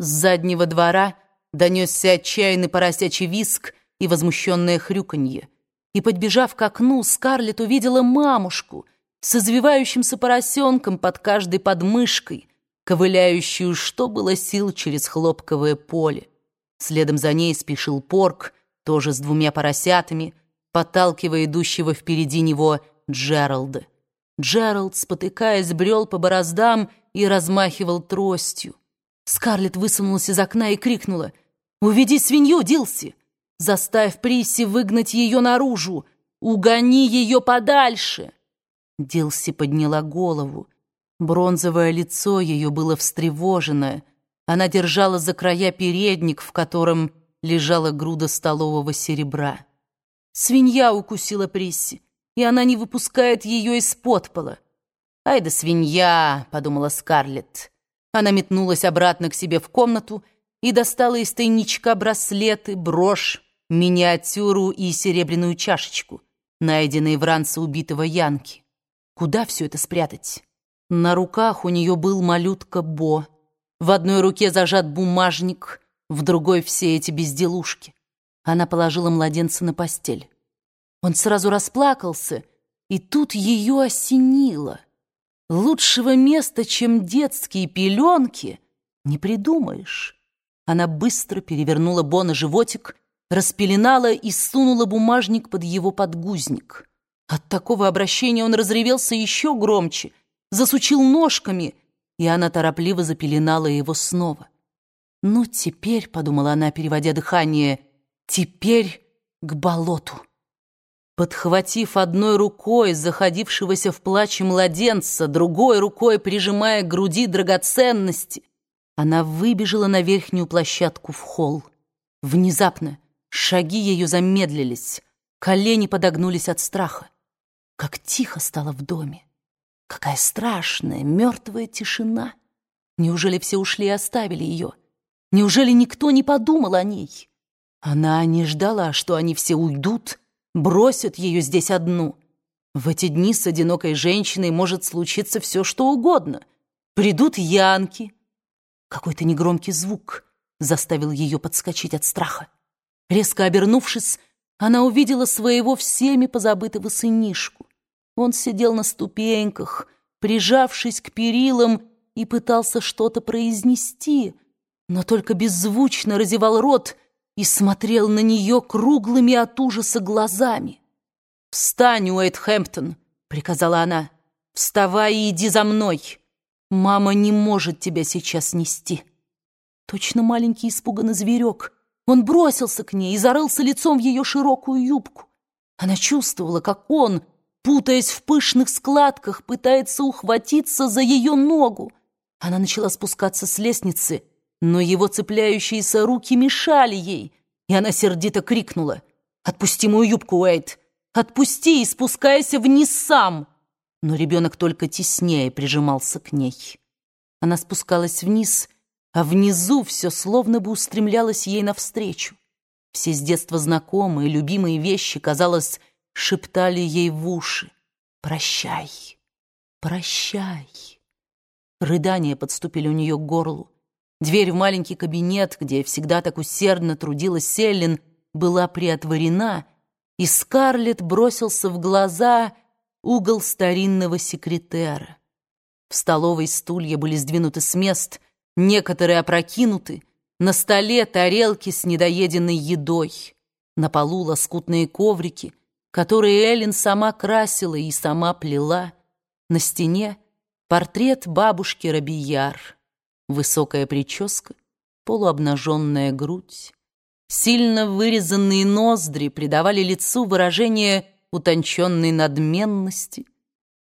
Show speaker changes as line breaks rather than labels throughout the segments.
С заднего двора донесся отчаянный поросячий виск и возмущенное хрюканье. И, подбежав к окну, Скарлетт увидела мамушку с извивающимся поросенком под каждой подмышкой, ковыляющую, что было сил, через хлопковое поле. Следом за ней спешил Порк, тоже с двумя поросятами, подталкивая идущего впереди него Джералда. Джеральд, спотыкаясь, брел по бороздам и размахивал тростью. Скарлетт высунулась из окна и крикнула «Уведи свинью, Дилси! Заставь Присси выгнать ее наружу! Угони ее подальше!» Дилси подняла голову. Бронзовое лицо ее было встревоженное. Она держала за края передник, в котором лежала груда столового серебра. Свинья укусила Присси, и она не выпускает ее из-под пола. «Ай да свинья!» — подумала Скарлетт. Она метнулась обратно к себе в комнату и достала из тайничка браслеты, брошь, миниатюру и серебряную чашечку, найденные в ранце убитого Янки. Куда все это спрятать? На руках у нее был малютка Бо. В одной руке зажат бумажник, в другой все эти безделушки. Она положила младенца на постель. Он сразу расплакался, и тут ее осенило — Лучшего места, чем детские пеленки, не придумаешь. Она быстро перевернула Бо на животик, распеленала и сунула бумажник под его подгузник. От такого обращения он разревелся еще громче, засучил ножками, и она торопливо запеленала его снова. «Ну, теперь», — подумала она, переводя дыхание, — «теперь к болоту». Подхватив одной рукой заходившегося в плаче младенца, другой рукой прижимая к груди драгоценности, она выбежала на верхнюю площадку в холл. Внезапно шаги ее замедлились, колени подогнулись от страха. Как тихо стало в доме! Какая страшная, мертвая тишина! Неужели все ушли и оставили ее? Неужели никто не подумал о ней? Она не ждала, что они все уйдут, бросят ее здесь одну. В эти дни с одинокой женщиной может случиться все, что угодно. Придут янки. Какой-то негромкий звук заставил ее подскочить от страха. Резко обернувшись, она увидела своего всеми позабытого сынишку. Он сидел на ступеньках, прижавшись к перилам, и пытался что-то произнести, но только беззвучно разевал рот — и смотрел на нее круглыми от ужаса глазами. «Встань, Уэйтхэмптон!» — приказала она. «Вставай и иди за мной! Мама не может тебя сейчас нести!» Точно маленький испуганный зверек. Он бросился к ней и зарылся лицом в ее широкую юбку. Она чувствовала, как он, путаясь в пышных складках, пытается ухватиться за ее ногу. Она начала спускаться с лестницы — но его цепляющиеся руки мешали ей, и она сердито крикнула. «Отпусти мою юбку, Уэйт! Отпусти и спускайся вниз сам!» Но ребенок только теснее прижимался к ней. Она спускалась вниз, а внизу все словно бы устремлялось ей навстречу. Все с детства знакомые, любимые вещи, казалось, шептали ей в уши. «Прощай! Прощай!» Рыдания подступили у нее к горлу. Дверь в маленький кабинет, где всегда так усердно трудилась Селлин, была приотворена, и Скарлетт бросился в глаза угол старинного секретера. В столовой стулья были сдвинуты с мест, некоторые опрокинуты, на столе тарелки с недоеденной едой, на полу лоскутные коврики, которые Эллен сама красила и сама плела, на стене портрет бабушки Робияр — Высокая прическа, полуобнаженная грудь, сильно вырезанные ноздри придавали лицу выражение утонченной надменности,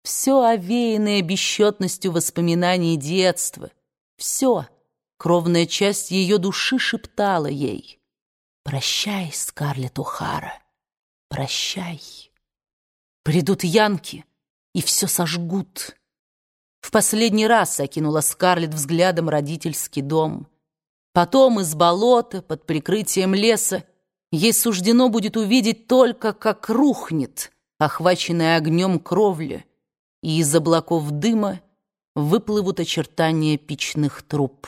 все овеянное бесчетностью воспоминаний детства, все, кровная часть ее души шептала ей. «Прощай, Скарлетт О'Хара, прощай». Придут янки и все сожгут, в последний раз окинула Скарлетт взглядом родительский дом. Потом из болота, под прикрытием леса, ей суждено будет увидеть только, как рухнет, охваченная огнем кровля, и из облаков дыма выплывут очертания печных труб.